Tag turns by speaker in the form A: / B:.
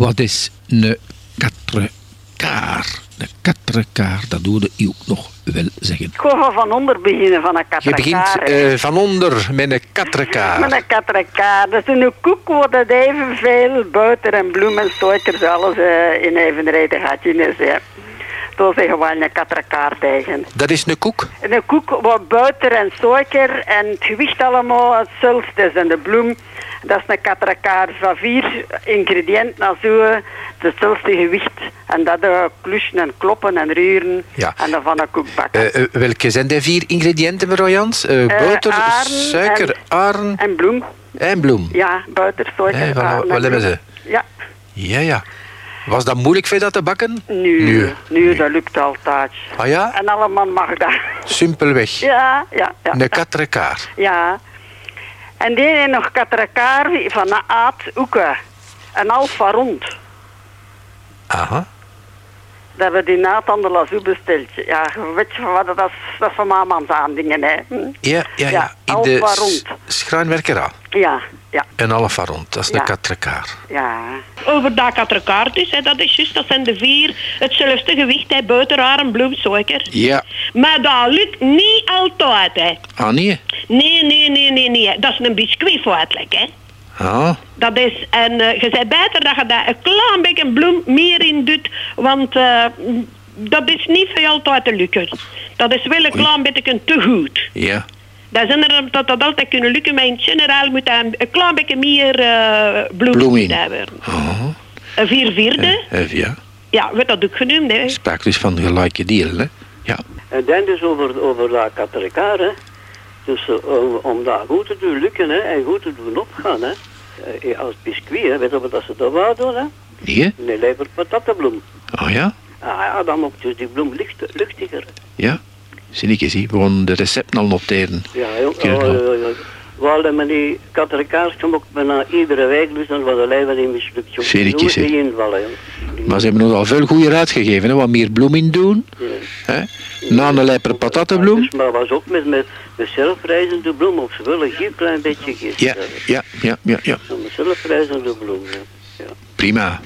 A: wat is een katrenkaar? Een katrenkaar, dat doe je ook nog wel zeggen.
B: Ik ga van onder beginnen van een
A: Je begint
B: katrekaar.
A: eh, van onder met een katrenkaar.
B: Met een katrekaar. Dat is een koek waar dat evenveel buiten en bloemen, stoikers, alles eh, in evenredig gatje is. Ja. Dat is gewoon een katrekaar tegen.
A: Dat is een koek.
B: En een koek waar buiten en suiker en het gewicht allemaal hetzelfde is. En de bloem, dat is een katrakaar van vier ingrediënten, als zo hetzelfde gewicht. En dat uh, klussen en kloppen en ruren
A: Ja.
B: en dan van een koek bakken.
A: Eh, welke zijn de vier ingrediënten, mevrouw Jans? Boter, suiker,
B: en-
A: aren
B: en bloem,
A: en bloem.
B: ja, buiten, suiker, aren en
A: wat hebben ze?
B: Ja,
A: Ja, ja. Was dat moeilijk voor dat te bakken?
B: nu,
A: Nu.
B: nu, dat lukt altijd.
A: Ah ja?
B: En allemaal mag dat.
A: Simpelweg.
B: Ja, ja, ja.
A: Een katrekaar.
B: Ja. En die heeft nog katrakaar van een aard oeken. Een alfa rond.
A: Aha.
B: Dat hebben we die Nathan de Lazou besteld. Ja, weet je wat, dat is, dat is van mamans aandingen, hè. Hm?
A: Ja, ja, ja.
B: Ja,
A: In de
B: rond.
A: schrijnwerkera.
B: Ja, ja,
A: En alfa rond. Dat is
B: Ja.
A: een katrekaar.
B: ja.
C: Over dat katrekaart is, hè, dat is juist, dat zijn de vier hetzelfde gewicht, hè, bloem, suiker.
A: Ja.
C: Maar dat lukt niet altijd, hè.
A: Ah, nee?
C: Nee, nee, nee, nee, nee. Dat is een biscuit feitelijk, hè. Dat is, en eh, je zei beter dat je daar een klein beetje bloem meer in doet, want eh, dat is niet veel altijd te lukken. Dat is wel een klein beetje te goed.
A: Ja.
C: Dat is inderdaad dat dat altijd kunnen lukken, maar in generaal moet daar een klein beetje meer eh bloem,
A: Bloem in.
C: hebben. Een vier vierde,
A: ja.
C: ja, wordt dat ook genoemd, hè.
A: Spraak dus van gelijke deel, hè? Ja.
D: En dan dus over, over katrekaar, hè. Dus eh, om, dat goed te doen lukken, hè, en goed te doen opgaan, hè. Eh, als biscuit, hè, weet je wat dat ze dat wou doen, hè?
A: Nee?
D: Een lijper patattenbloem.
A: Ah ja?
D: Ah ja, dan maakt dus die bloem licht, luchtiger.
A: Ja. Zie ik eens, gaan de recepten al noteren.
D: Ja, jong.
A: Oké,
D: Oh,
A: dan.
D: ja, ja. We hadden met die gemaakt bijna iedere week, dus dan was de lijver in mislukt. invallen, jong. Die-
A: Maar ze hebben ons al veel goede raad gegeven, hè? Wat meer bloem in doen.
D: Ja.
A: Hè? Na een lijper patattenbloem.
D: Dus, maar was ook met, met, met zelfrijzende bloem, of ze willen een klein beetje gist.
A: Ja, ja, ja, ja, ja.
D: Zelfrijzende bloem, ja. ja.
A: Prima.